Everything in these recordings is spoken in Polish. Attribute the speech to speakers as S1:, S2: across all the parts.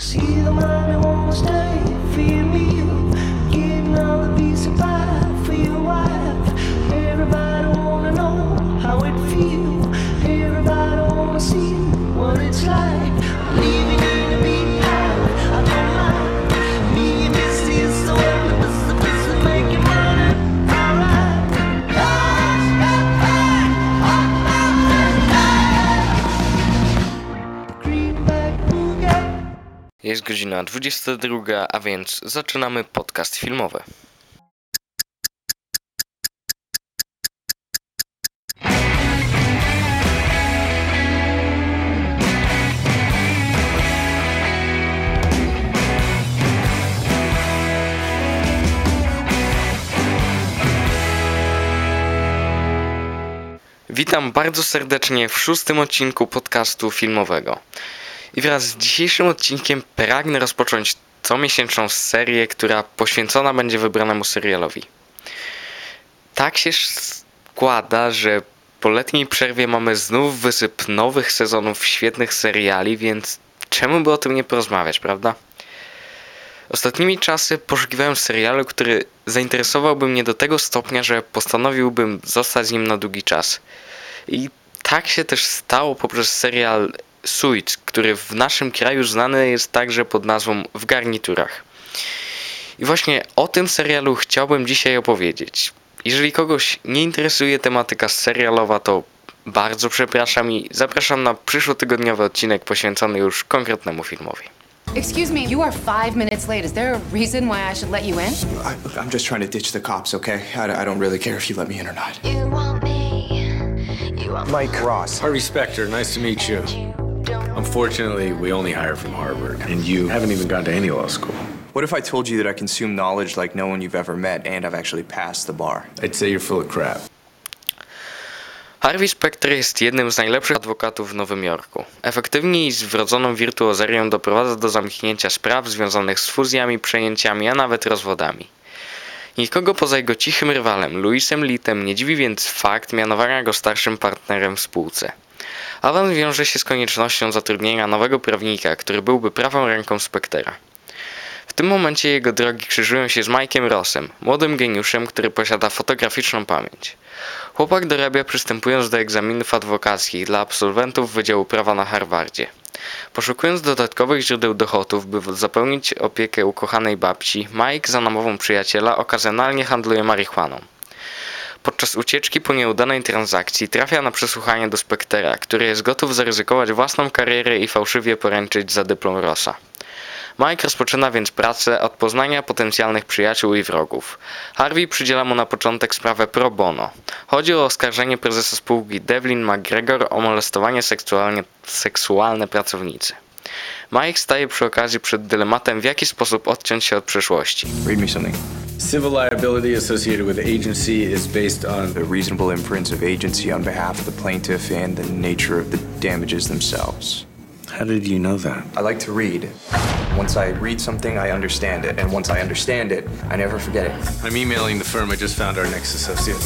S1: See the man who won't stay, Feel me.
S2: Jest godzina 22, a więc zaczynamy podcast filmowy. Witam bardzo serdecznie w szóstym odcinku podcastu filmowego. I wraz z dzisiejszym odcinkiem pragnę rozpocząć comiesięczną serię, która poświęcona będzie wybranemu serialowi. Tak się składa, że po letniej przerwie mamy znów wysyp nowych sezonów świetnych seriali, więc czemu by o tym nie porozmawiać, prawda? Ostatnimi czasy poszukiwałem serialu, który zainteresowałby mnie do tego stopnia, że postanowiłbym zostać z nim na długi czas. I tak się też stało poprzez serial Suits, który w naszym kraju znany jest także pod nazwą W garniturach. I właśnie o tym serialu chciałbym dzisiaj opowiedzieć. Jeżeli kogoś nie interesuje tematyka serialowa, to bardzo przepraszam i zapraszam na przyszłotygodniowy odcinek poświęcony już konkretnemu filmowi.
S3: Excuse me, you are five minutes late. Is there a reason why I should let you in?
S4: I, I'm just trying to ditch the cops, okay? I, I don't really care if you let me in or not.
S5: You want me, you want
S4: Mike Ross.
S6: Harvey Specter, nice to meet you. Unfortunately, we only hire from Harvard, and you haven't even gone to any law school.
S4: What if I told you that I consume knowledge like no one you've ever met and I've actually passed the bar?
S6: I'd say you're full of crap.
S2: Harvey Specter jest jednym z najlepszych adwokatów w Nowym Jorku. Efektywnie i z wrodzoną wirtuozerią doprowadza do zamknięcia spraw związanych z fuzjami, przejęciami, a nawet rozwodami. Nikogo poza jego cichym rywalem, Louisem Littem, nie dziwi więc fakt mianowania go starszym partnerem w spółce. Awans wiąże się z koniecznością zatrudnienia nowego prawnika, który byłby prawą ręką Spectera. W tym momencie jego drogi krzyżują się z Mike'em Rossem, młodym geniuszem, który posiada fotograficzną pamięć. Chłopak dorabia przystępując do egzaminów adwokackich dla absolwentów Wydziału Prawa na Harvardzie. Poszukując dodatkowych źródeł dochodów, by zapełnić opiekę ukochanej babci, Mike za namową przyjaciela okazjonalnie handluje marihuaną. Podczas ucieczki po nieudanej transakcji trafia na przesłuchanie do Spectera, który jest gotów zaryzykować własną karierę i fałszywie poręczyć za dyplom Rossa. Mike rozpoczyna więc pracę od poznania potencjalnych przyjaciół i wrogów. Harvey przydziela mu na początek sprawę pro bono. Chodzi o oskarżenie prezesa spółki Devlin McGregor o molestowanie seksualnie, seksualne pracownicy. Mike staje przy okazji przed dylematem, w jaki sposób odciąć się od przeszłości.
S4: Read me something.
S6: Civil liability associated with agency is based on
S4: The reasonable inference of agency on behalf of the plaintiff and the nature of the damages themselves.
S6: How did you know that?
S4: I like to read. Once I read something, I understand it. And once I understand it, I never forget it.
S6: I'm emailing the firm. I just found our next associate.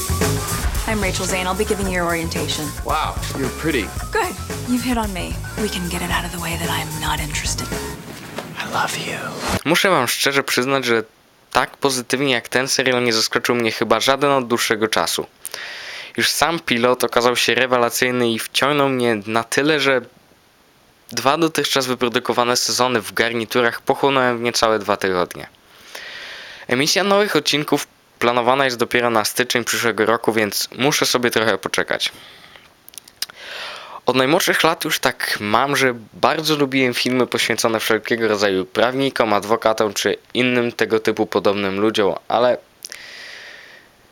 S7: I'm Rachel Zane. I'll be giving you your orientation.
S4: Wow, you're pretty.
S7: Good. You've hit on me. We can get it out of the way that I'm not interested.
S4: I love you.
S2: Muszę wam szczerze przyznać, że tak pozytywnie jak ten serial nie zaskoczył mnie chyba żaden od dłuższego czasu. Już sam pilot okazał się rewelacyjny i wciągnął mnie na tyle, że dwa dotychczas wyprodukowane sezony w garniturach pochłonąłem w niecałe dwa tygodnie. Emisja nowych odcinków planowana jest dopiero na styczeń przyszłego roku, więc muszę sobie trochę poczekać. Od najmłodszych lat już tak mam, że bardzo lubiłem filmy poświęcone wszelkiego rodzaju prawnikom, adwokatom czy innym tego typu podobnym ludziom, ale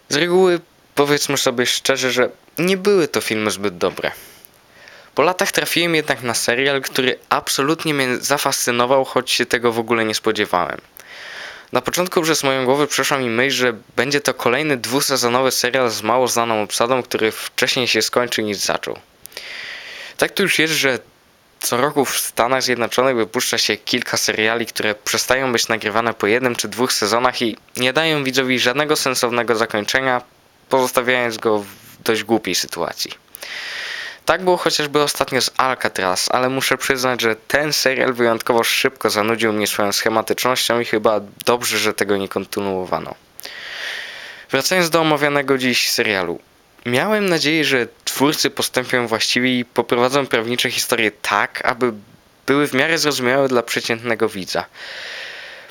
S2: z reguły powiedzmy sobie szczerze, że nie były to filmy zbyt dobre. Po latach trafiłem jednak na serial, który absolutnie mnie zafascynował, choć się tego w ogóle nie spodziewałem. Na początku przez moją głowę przeszła mi myśl, że będzie to kolejny dwusezonowy serial z mało znaną obsadą, który wcześniej się skończy niż zaczął. Tak to już jest, że co roku w Stanach Zjednoczonych wypuszcza się kilka seriali, które przestają być nagrywane po jednym czy dwóch sezonach i nie dają widzowi żadnego sensownego zakończenia, pozostawiając go w dość głupiej sytuacji. Tak było chociażby ostatnio z Alcatraz, ale muszę przyznać, że ten serial wyjątkowo szybko zanudził mnie swoją schematycznością i chyba dobrze, że tego nie kontynuowano. Wracając do omawianego dziś serialu. Miałem nadzieję, że twórcy postąpią właściwie i poprowadzą prawnicze historie tak, aby były w miarę zrozumiałe dla przeciętnego widza.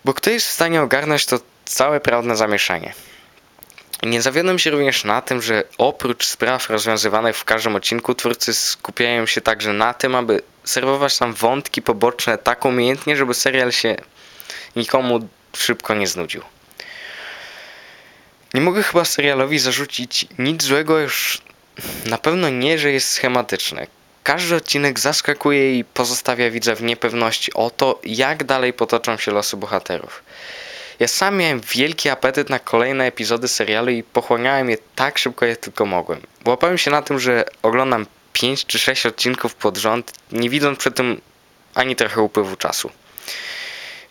S2: Bo kto jest w stanie ogarnąć to całe prawne zamieszanie? Nie zawiodłem się również na tym, że oprócz spraw rozwiązywanych w każdym odcinku, twórcy skupiają się także na tym, aby serwować tam wątki poboczne tak umiejętnie, żeby serial się nikomu szybko nie znudził. Nie mogę chyba serialowi zarzucić nic złego, już na pewno nie, że jest schematyczny. Każdy odcinek zaskakuje i pozostawia widza w niepewności o to, jak dalej potoczą się losy bohaterów. Ja sam miałem wielki apetyt na kolejne epizody serialu i pochłaniałem je tak szybko, jak tylko mogłem. Łapałem się na tym, że oglądam 5 czy 6 odcinków pod rząd, nie widząc przy tym ani trochę upływu czasu.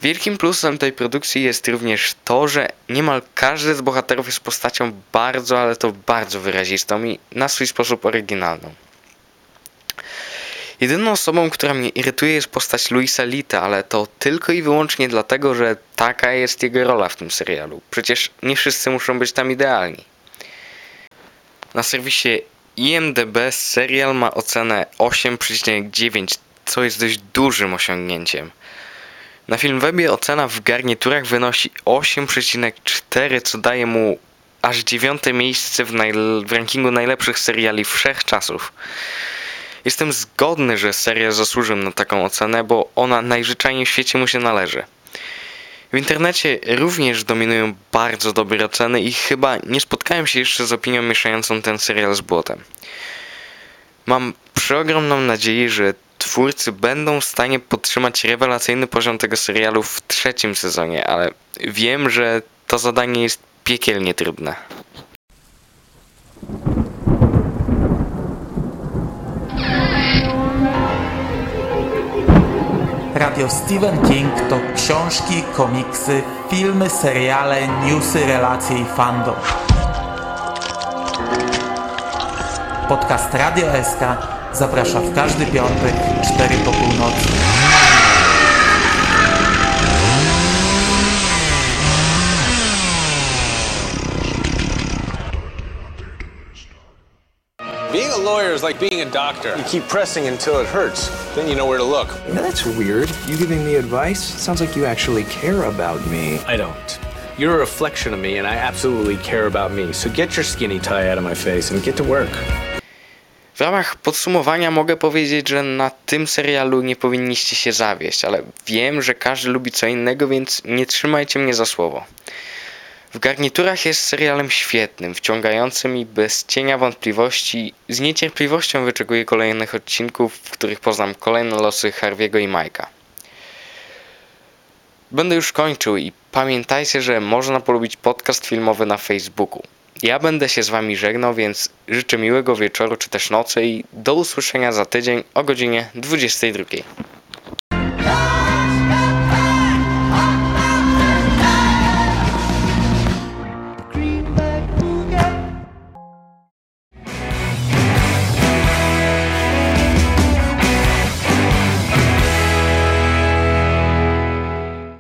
S2: Wielkim plusem tej produkcji jest również to, że niemal każdy z bohaterów jest postacią bardzo, ale to bardzo wyrazistą i na swój sposób oryginalną. Jedyną osobą, która mnie irytuje jest postać Luisa Lita, ale to tylko i wyłącznie dlatego, że taka jest jego rola w tym serialu. Przecież nie wszyscy muszą być tam idealni. Na serwisie IMDB serial ma ocenę 8,9, co jest dość dużym osiągnięciem. Na Filmwebie ocena w garniturach wynosi 8,4, co daje mu aż dziewiąte miejsce w, w rankingu najlepszych seriali wszechczasów. Jestem zgodny, że serial zasłużył na taką ocenę, bo ona najzwyczajniej w świecie mu się należy. W internecie również dominują bardzo dobre oceny i chyba nie spotkałem się jeszcze z opinią mieszającą ten serial z błotem. Mam przeogromną nadzieję, że twórcy będą w stanie podtrzymać rewelacyjny poziom tego serialu w trzecim sezonie, ale wiem, że to zadanie jest piekielnie trudne.
S8: Radio Stephen King to książki, komiksy, filmy, seriale, newsy, relacje i fandom. Podcast Radio SK zaprasza w każdy piątek 4 po północy.
S9: Being a lawyer is like being a doctor. You keep pressing until it hurts, then you know where to look.
S4: You know, that's weird. You giving me advice? Sounds like you actually care about me.
S6: I don't. You're a reflection of me, and I absolutely care about me. So get your skinny tie out of my face and get to work.
S2: W ramach podsumowania mogę powiedzieć, że na tym serialu nie powinniście się zawieść, ale wiem, że każdy lubi co innego, więc nie trzymajcie mnie za słowo. W garniturach jest serialem świetnym, wciągającym i bez cienia wątpliwości z niecierpliwością wyczekuję kolejnych odcinków, w których poznam kolejne losy Harvey'ego i Mike'a. Będę już kończył i pamiętajcie, że można polubić podcast filmowy na Facebooku. Ja będę się z wami żegnał, więc życzę miłego wieczoru czy też nocy i do usłyszenia za tydzień o godzinie 22.